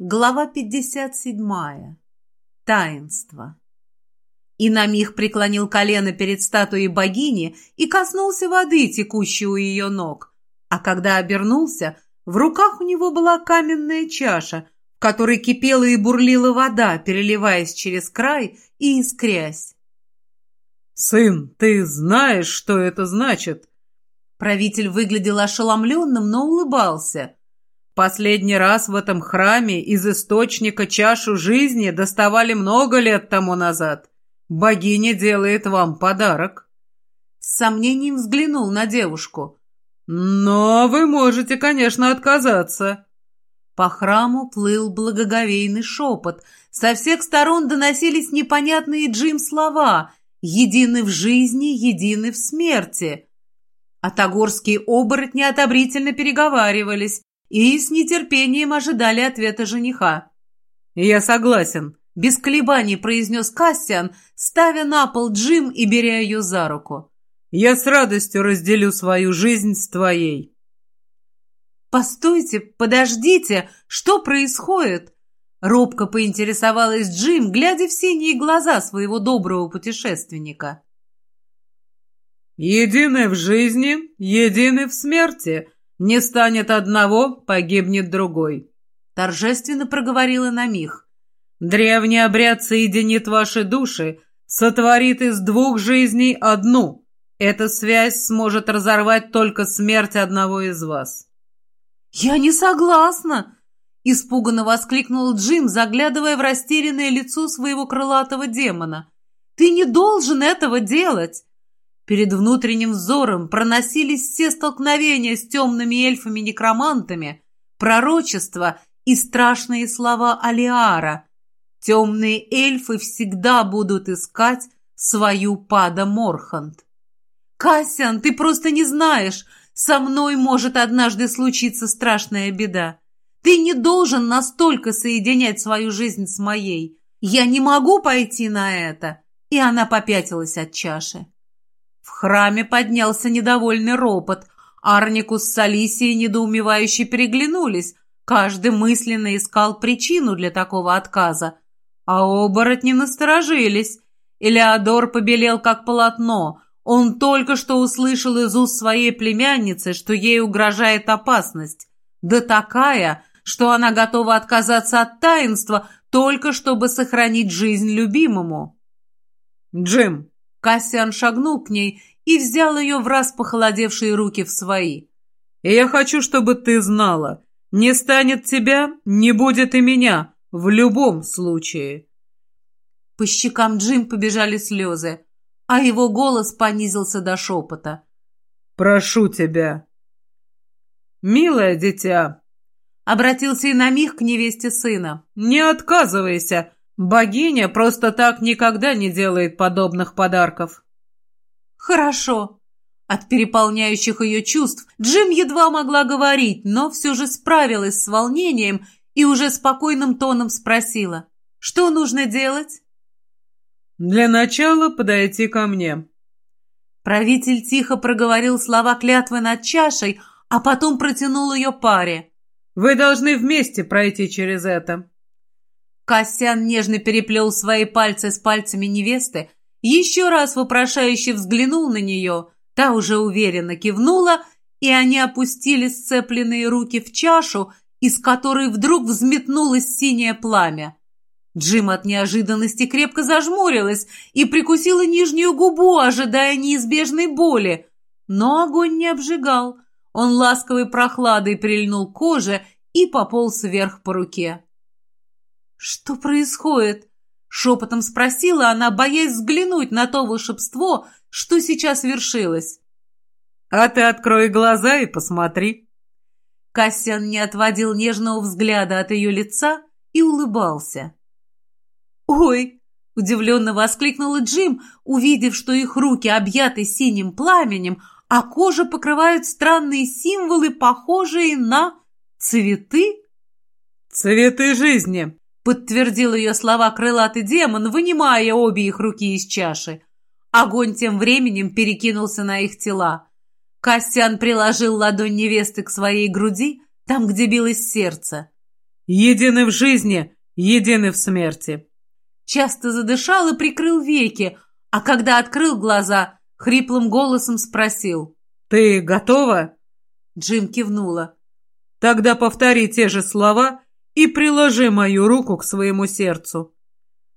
Глава 57. Таинство. И на миг преклонил колено перед статуей богини и коснулся воды, текущей у ее ног. А когда обернулся, в руках у него была каменная чаша, в которой кипела и бурлила вода, переливаясь через край и искрясь. «Сын, ты знаешь, что это значит?» Правитель выглядел ошеломленным, но улыбался – Последний раз в этом храме из источника чашу жизни доставали много лет тому назад. Богиня делает вам подарок. С сомнением взглянул на девушку. Но вы можете, конечно, отказаться. По храму плыл благоговейный шепот. Со всех сторон доносились непонятные Джим слова «Едины в жизни, едины в смерти». Атагорские оборотни одобрительно переговаривались, и с нетерпением ожидали ответа жениха. «Я согласен», — без колебаний произнес Кассиан, ставя на пол Джим и беря ее за руку. «Я с радостью разделю свою жизнь с твоей». «Постойте, подождите, что происходит?» Робко поинтересовалась Джим, глядя в синие глаза своего доброго путешественника. «Едины в жизни, едины в смерти», не станет одного, погибнет другой. Торжественно проговорила на миг. Древний обряд соединит ваши души, сотворит из двух жизней одну. Эта связь сможет разорвать только смерть одного из вас. «Я не согласна!» — испуганно воскликнул Джим, заглядывая в растерянное лицо своего крылатого демона. «Ты не должен этого делать! Перед внутренним взором проносились все столкновения с темными эльфами-некромантами, пророчества и страшные слова Алиара. Темные эльфы всегда будут искать свою Пада Морхант. «Кассиан, ты просто не знаешь, со мной может однажды случиться страшная беда. Ты не должен настолько соединять свою жизнь с моей. Я не могу пойти на это». И она попятилась от чаши. В храме поднялся недовольный ропот. Арникус с Алисией недоумевающе переглянулись. Каждый мысленно искал причину для такого отказа. А оборотни насторожились. Элеодор побелел как полотно. Он только что услышал из уст своей племянницы, что ей угрожает опасность. Да такая, что она готова отказаться от таинства, только чтобы сохранить жизнь любимому. «Джим, Кассиан шагнул к ней и взял ее в раз похолодевшие руки в свои. «И я хочу, чтобы ты знала, не станет тебя, не будет и меня, в любом случае». По щекам Джим побежали слезы, а его голос понизился до шепота. «Прошу тебя». «Милое дитя», — обратился и на миг к невесте сына, — «не отказывайся, Богиня просто так никогда не делает подобных подарков. Хорошо. От переполняющих ее чувств Джим едва могла говорить, но все же справилась с волнением и уже спокойным тоном спросила. Что нужно делать? Для начала подойти ко мне. Правитель тихо проговорил слова клятвы над чашей, а потом протянул ее паре. Вы должны вместе пройти через это. Кассиан нежно переплел свои пальцы с пальцами невесты, еще раз вопрошающе взглянул на нее, та уже уверенно кивнула, и они опустили сцепленные руки в чашу, из которой вдруг взметнулось синее пламя. Джим от неожиданности крепко зажмурилась и прикусила нижнюю губу, ожидая неизбежной боли. Но огонь не обжигал. Он ласковой прохладой прильнул к коже и пополз вверх по руке. «Что происходит?» — шепотом спросила она, боясь взглянуть на то волшебство, что сейчас вершилось. «А ты открой глаза и посмотри». Кассиан не отводил нежного взгляда от ее лица и улыбался. «Ой!» — удивленно воскликнула Джим, увидев, что их руки объяты синим пламенем, а кожа покрывают странные символы, похожие на цветы. «Цветы жизни!» Подтвердил ее слова крылатый демон, вынимая обе их руки из чаши. Огонь тем временем перекинулся на их тела. Костян приложил ладонь невесты к своей груди, там, где билось сердце. едины в жизни, едины в смерти. Часто задышал и прикрыл веки, а когда открыл глаза, хриплым голосом спросил. «Ты готова?» Джим кивнула. «Тогда повтори те же слова и приложи мою руку к своему сердцу».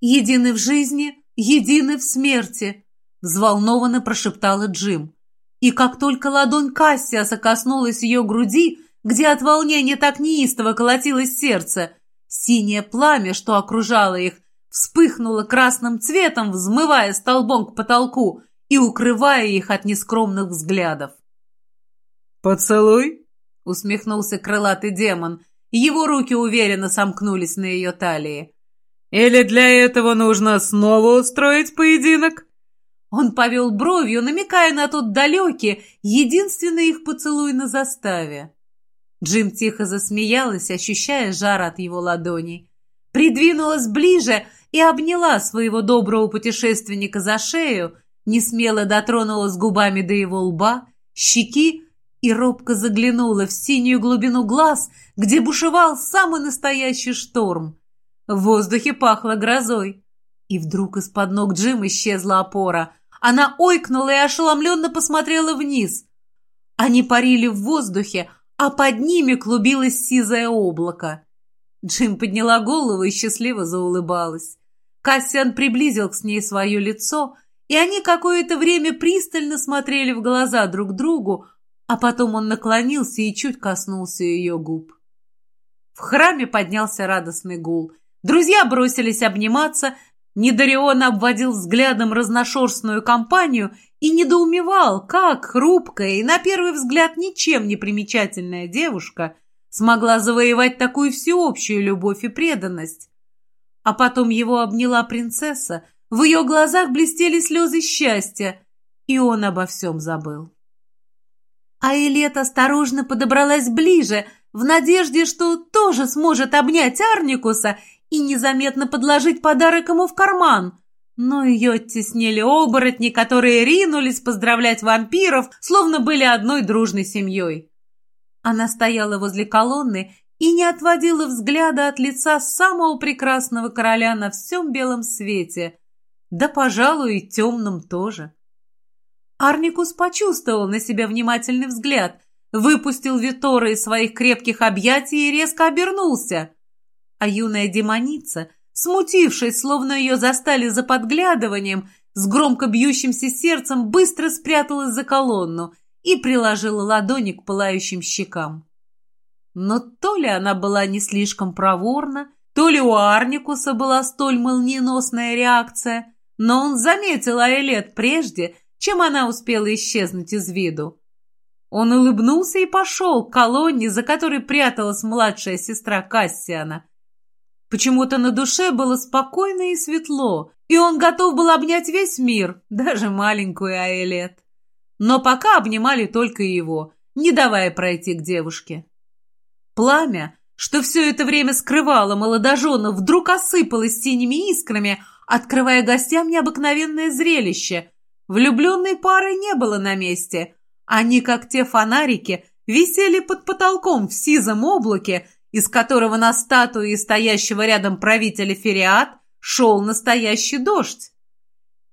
«Едины в жизни, едины в смерти», — взволнованно прошептала Джим. И как только ладонь Кассиаса коснулась ее груди, где от волнения так неистово колотилось сердце, синее пламя, что окружало их, вспыхнуло красным цветом, взмывая столбом к потолку и укрывая их от нескромных взглядов. «Поцелуй?» — усмехнулся крылатый демон. Его руки уверенно сомкнулись на ее талии. «Или для этого нужно снова устроить поединок?» Он повел бровью, намекая на тот далекий, единственный их поцелуй на заставе. Джим тихо засмеялась, ощущая жар от его ладоней. Придвинулась ближе и обняла своего доброго путешественника за шею, несмело дотронулась губами до его лба, щеки и робко заглянула в синюю глубину глаз, где бушевал самый настоящий шторм. В воздухе пахло грозой. И вдруг из-под ног Джим исчезла опора. Она ойкнула и ошеломленно посмотрела вниз. Они парили в воздухе, а под ними клубилось сизое облако. Джим подняла голову и счастливо заулыбалась. Кассиан приблизил к ней свое лицо, и они какое-то время пристально смотрели в глаза друг другу, а потом он наклонился и чуть коснулся ее губ. В храме поднялся радостный гул. Друзья бросились обниматься, Недарион обводил взглядом разношерстную компанию и недоумевал, как хрупкая и, на первый взгляд, ничем не примечательная девушка смогла завоевать такую всеобщую любовь и преданность. А потом его обняла принцесса, в ее глазах блестели слезы счастья, и он обо всем забыл. А Элет осторожно подобралась ближе, в надежде, что тоже сможет обнять Арникуса и незаметно подложить подарок ему в карман. Но ее оттеснили оборотни, которые ринулись поздравлять вампиров, словно были одной дружной семьей. Она стояла возле колонны и не отводила взгляда от лица самого прекрасного короля на всем белом свете, да, пожалуй, и темном тоже. Арникус почувствовал на себя внимательный взгляд, выпустил Витора из своих крепких объятий и резко обернулся а юная демоница, смутившись, словно ее застали за подглядыванием, с громко бьющимся сердцем быстро спряталась за колонну и приложила ладони к пылающим щекам. Но то ли она была не слишком проворна, то ли у Арникуса была столь молниеносная реакция, но он заметил Айлет прежде, чем она успела исчезнуть из виду. Он улыбнулся и пошел к колонне, за которой пряталась младшая сестра Кассиана, Почему-то на душе было спокойно и светло, и он готов был обнять весь мир, даже маленькую Аэлет. Но пока обнимали только его, не давая пройти к девушке. Пламя, что все это время скрывало молодожена, вдруг осыпалось синими искрами, открывая гостям необыкновенное зрелище. Влюбленной пары не было на месте. Они, как те фонарики, висели под потолком в сизом облаке, из которого на статуи стоящего рядом правителя Фериат шел настоящий дождь.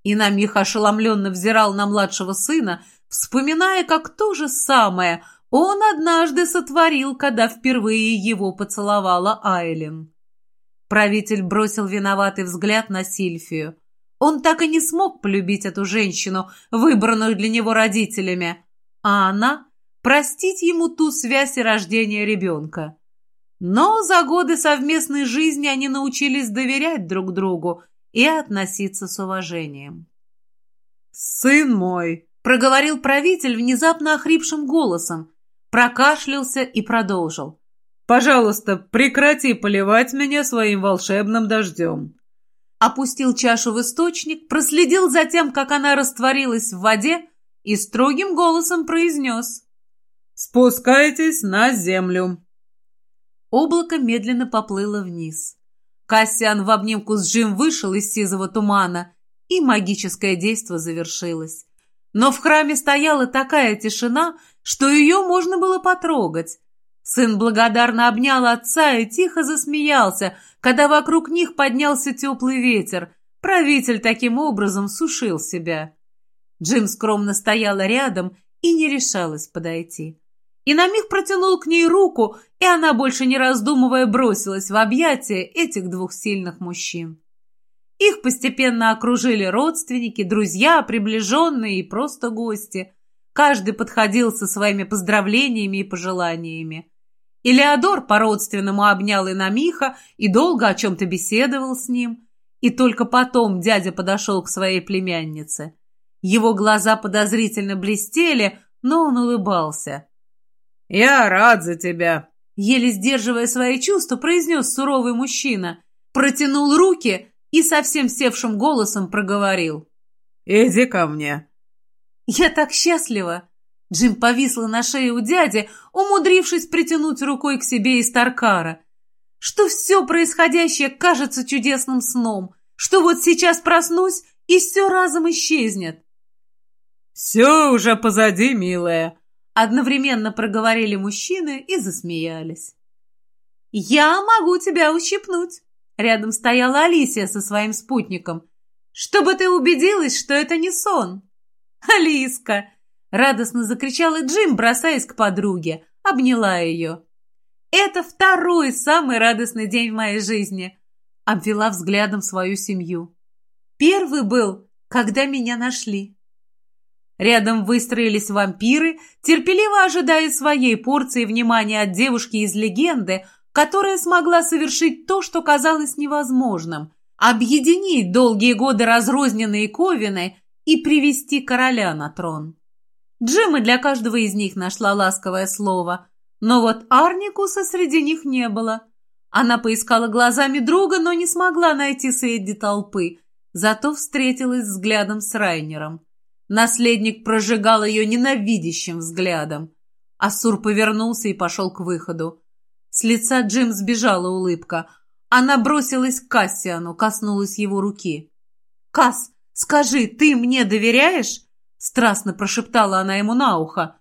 И на миг ошеломленно взирал на младшего сына, вспоминая, как то же самое он однажды сотворил, когда впервые его поцеловала Айлин. Правитель бросил виноватый взгляд на Сильфию. Он так и не смог полюбить эту женщину, выбранную для него родителями, а она — простить ему ту связь и рождение ребенка. Но за годы совместной жизни они научились доверять друг другу и относиться с уважением. «Сын мой!» — проговорил правитель внезапно охрипшим голосом, прокашлялся и продолжил. «Пожалуйста, прекрати поливать меня своим волшебным дождем». Опустил чашу в источник, проследил за тем, как она растворилась в воде, и строгим голосом произнес. «Спускайтесь на землю». Облако медленно поплыло вниз. Кассиан в обнимку с Джим вышел из сизого тумана, и магическое действо завершилось. Но в храме стояла такая тишина, что ее можно было потрогать. Сын благодарно обнял отца и тихо засмеялся, когда вокруг них поднялся теплый ветер. Правитель таким образом сушил себя. Джим скромно стояла рядом и не решалась подойти. И на миг протянул к ней руку, и она, больше не раздумывая, бросилась в объятия этих двух сильных мужчин. Их постепенно окружили родственники, друзья, приближенные и просто гости. Каждый подходил со своими поздравлениями и пожеланиями. Илеодор по-родственному обнял Инамиха и долго о чем-то беседовал с ним. И только потом дядя подошел к своей племяннице. Его глаза подозрительно блестели, но он улыбался. «Я рад за тебя», — еле сдерживая свои чувства, произнес суровый мужчина. Протянул руки и совсем севшим голосом проговорил. «Иди ко мне». «Я так счастлива!» Джим повисла на шее у дяди, умудрившись притянуть рукой к себе из Таркара. Что все происходящее кажется чудесным сном, что вот сейчас проснусь, и все разом исчезнет. «Все уже позади, милая», — одновременно проговорили мужчины и засмеялись. «Я могу тебя ущипнуть», Рядом стояла Алисия со своим спутником. «Чтобы ты убедилась, что это не сон!» «Алиска!» — радостно закричала Джим, бросаясь к подруге. Обняла ее. «Это второй самый радостный день в моей жизни!» Обвела взглядом свою семью. «Первый был, когда меня нашли!» Рядом выстроились вампиры, терпеливо ожидая своей порции внимания от девушки из легенды, которая смогла совершить то, что казалось невозможным – объединить долгие годы разрозненные ковины и привести короля на трон. Джима для каждого из них нашла ласковое слово, но вот Арникуса среди них не было. Она поискала глазами друга, но не смогла найти среди толпы, зато встретилась взглядом с Райнером. Наследник прожигал ее ненавидящим взглядом. Ассур повернулся и пошел к выходу. С лица Джим сбежала улыбка. Она бросилась к Кассиану, коснулась его руки. «Касс, скажи, ты мне доверяешь?» Страстно прошептала она ему на ухо.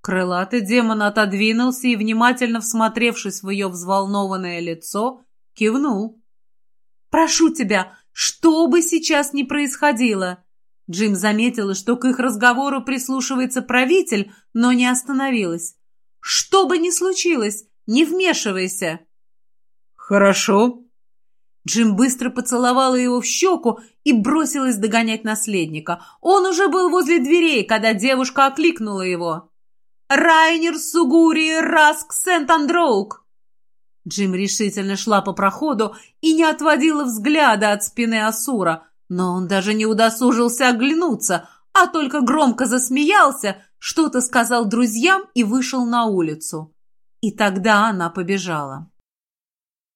Крылатый демон отодвинулся и, внимательно всмотревшись в ее взволнованное лицо, кивнул. «Прошу тебя, что бы сейчас ни происходило!» Джим заметила, что к их разговору прислушивается правитель, но не остановилась. «Что бы ни случилось, не вмешивайся!» «Хорошо». Джим быстро поцеловала его в щеку и бросилась догонять наследника. Он уже был возле дверей, когда девушка окликнула его. «Райнер Сугури Раск Сент-Андроук!» Джим решительно шла по проходу и не отводила взгляда от спины Асура, но он даже не удосужился оглянуться, а только громко засмеялся, что-то сказал друзьям и вышел на улицу. И тогда она побежала.